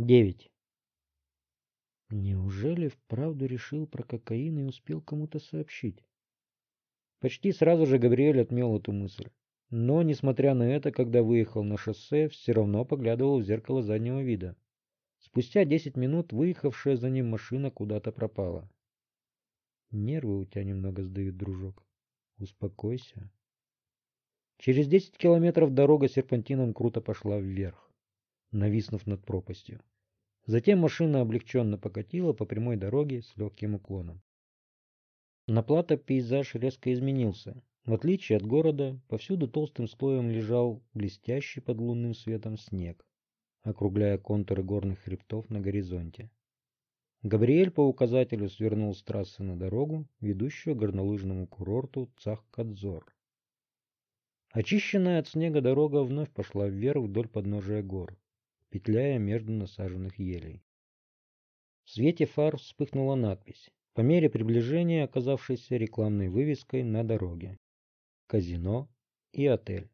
Девять. Неужели вправду решил про кокаин и успел кому-то сообщить? Почти сразу же Габриэль отмел эту мысль. Но, несмотря на это, когда выехал на шоссе, все равно поглядывал в зеркало заднего вида. Спустя десять минут выехавшая за ним машина куда-то пропала. Нервы у тебя немного сдают, дружок. Успокойся. Через десять километров дорога серпантином круто пошла вверх, нависнув над пропастью. Затем машина облегченно покатила по прямой дороге с легким уклоном. На плато пейзаж резко изменился. В отличие от города, повсюду толстым слоем лежал блестящий под лунным светом снег, округляя контуры горных хребтов на горизонте. Габриэль по указателю свернул с трассы на дорогу, ведущую к горнолыжному курорту Цах-Кадзор. Очищенная от снега дорога вновь пошла вверх вдоль подножия гор, петляя между насаженных елей. В свете фар вспыхнула надпись по мере приближения оказавшейся рекламной вывеской на дороге. Казино и отель.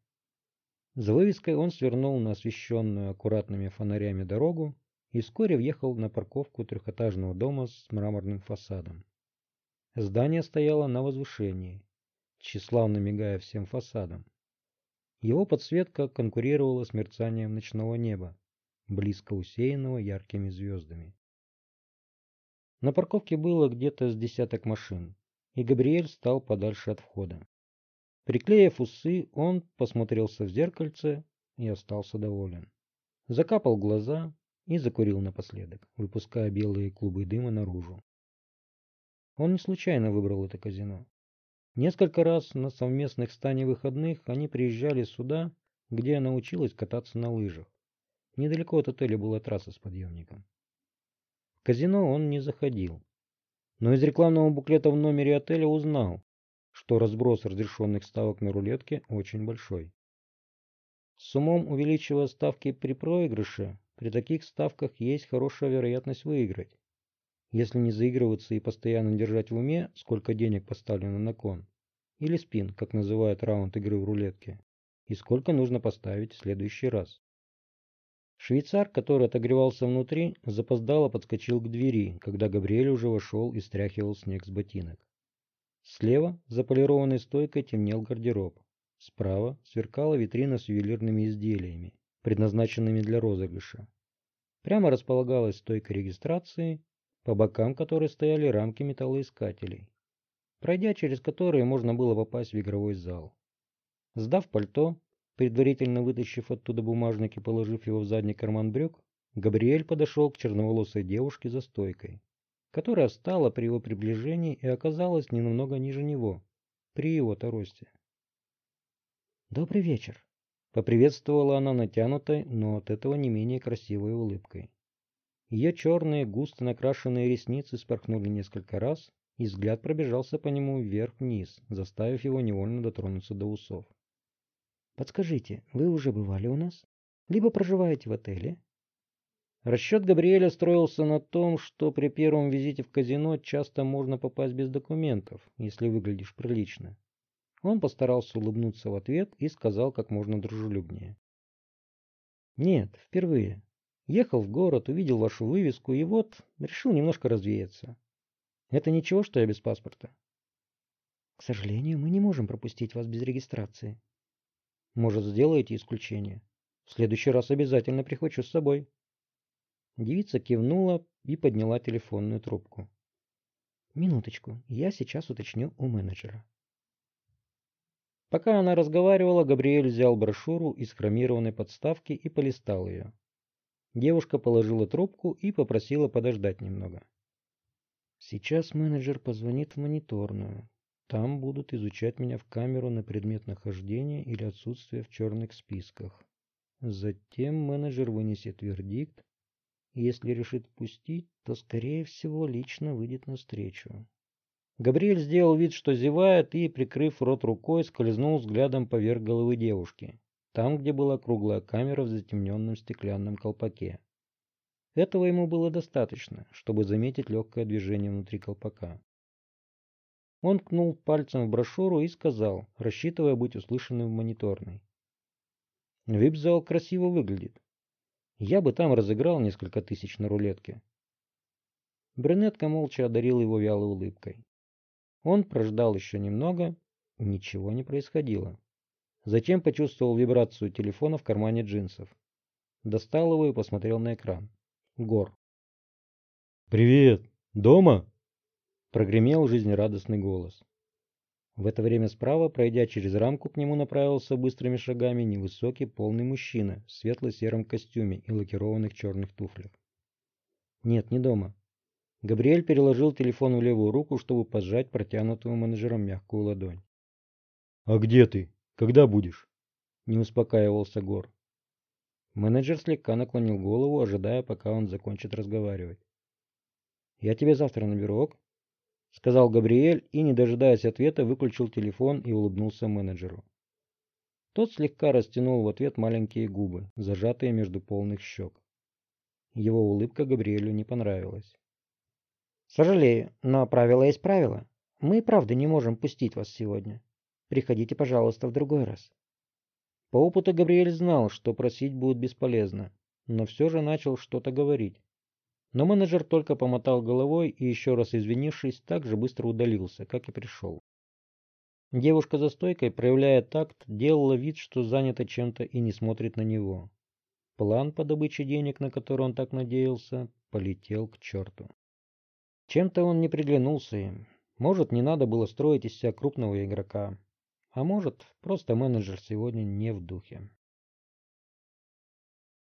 За вывеской он свернул на освещенную аккуратными фонарями дорогу и вскоре въехал на парковку трехэтажного дома с мраморным фасадом. Здание стояло на возвышении, тщеславно мигая всем фасадом. Его подсветка конкурировала с мерцанием ночного неба, близко усеянного яркими звездами. На парковке было где-то с десяток машин, и Габриэль стал подальше от входа. Приклеив усы, он посмотрелся в зеркальце и остался доволен. Закапал глаза и закурил напоследок, выпуская белые клубы дыма наружу. Он не случайно выбрал это казино. Несколько раз на совместных стане выходных они приезжали сюда, где она училась кататься на лыжах. Недалеко от отеля была трасса с подъемником казино он не заходил. Но из рекламного буклета в номере отеля узнал, что разброс разрешенных ставок на рулетке очень большой. С умом увеличивая ставки при проигрыше, при таких ставках есть хорошая вероятность выиграть. Если не заигрываться и постоянно держать в уме, сколько денег поставлено на кон, или спин, как называют раунд игры в рулетке, и сколько нужно поставить в следующий раз. Швейцар, который отогревался внутри, запоздало подскочил к двери, когда Габриэль уже вошел и стряхивал снег с ботинок. Слева, за полированной стойкой, темнел гардероб. Справа сверкала витрина с ювелирными изделиями, предназначенными для розыгрыша. Прямо располагалась стойка регистрации, по бокам которой стояли рамки металлоискателей, пройдя через которые можно было попасть в игровой зал. Сдав пальто, Предварительно вытащив оттуда бумажник и положив его в задний карман брюк, Габриэль подошел к черноволосой девушке за стойкой, которая встала при его приближении и оказалась не намного ниже него, при его-то росте. «Добрый вечер!» — поприветствовала она натянутой, но от этого не менее красивой улыбкой. Ее черные, густо накрашенные ресницы спорхнули несколько раз, и взгляд пробежался по нему вверх-вниз, заставив его невольно дотронуться до усов. Подскажите, вы уже бывали у нас? Либо проживаете в отеле? Расчет Габриэля строился на том, что при первом визите в казино часто можно попасть без документов, если выглядишь прилично. Он постарался улыбнуться в ответ и сказал как можно дружелюбнее. Нет, впервые. Ехал в город, увидел вашу вывеску и вот решил немножко развеяться. Это ничего, что я без паспорта? К сожалению, мы не можем пропустить вас без регистрации. Может, сделаете исключение? В следующий раз обязательно прихвачу с собой. Девица кивнула и подняла телефонную трубку. Минуточку, я сейчас уточню у менеджера. Пока она разговаривала, Габриэль взял брошюру из хромированной подставки и полистал ее. Девушка положила трубку и попросила подождать немного. Сейчас менеджер позвонит в мониторную. Там будут изучать меня в камеру на предмет нахождения или отсутствия в черных списках. Затем менеджер вынесет вердикт, если решит пустить, то, скорее всего, лично выйдет навстречу. Габриэль сделал вид, что зевает, и, прикрыв рот рукой, скользнул взглядом поверх головы девушки, там, где была круглая камера в затемненном стеклянном колпаке. Этого ему было достаточно, чтобы заметить легкое движение внутри колпака. Он ткнул пальцем в брошюру и сказал, рассчитывая быть услышанным в мониторной. Вип-зал красиво выглядит. Я бы там разыграл несколько тысяч на рулетке. Брюнетка молча одарил его вялой улыбкой. Он прождал еще немного, ничего не происходило. Затем почувствовал вибрацию телефона в кармане джинсов. Достал его и посмотрел на экран. Гор. «Привет! Дома?» Прогремел жизнерадостный голос. В это время справа, пройдя через рамку, к нему направился быстрыми шагами невысокий полный мужчина в светло-сером костюме и лакированных черных туфлях. Нет, не дома. Габриэль переложил телефон в левую руку, чтобы пожать протянутую менеджером мягкую ладонь. «А где ты? Когда будешь?» Не успокаивался Гор. Менеджер слегка наклонил голову, ожидая, пока он закончит разговаривать. «Я тебе завтра наберу, ок?» Сказал Габриэль и, не дожидаясь ответа, выключил телефон и улыбнулся менеджеру. Тот слегка растянул в ответ маленькие губы, зажатые между полных щек. Его улыбка Габриэлю не понравилась. «Сожалею, но правило есть правило. Мы, правда, не можем пустить вас сегодня. Приходите, пожалуйста, в другой раз». По опыту Габриэль знал, что просить будет бесполезно, но все же начал что-то говорить. Но менеджер только помотал головой и, еще раз извинившись, так же быстро удалился, как и пришел. Девушка за стойкой, проявляя такт, делала вид, что занята чем-то и не смотрит на него. План по добыче денег, на который он так надеялся, полетел к черту. Чем-то он не приглянулся им. Может, не надо было строить из себя крупного игрока. А может, просто менеджер сегодня не в духе.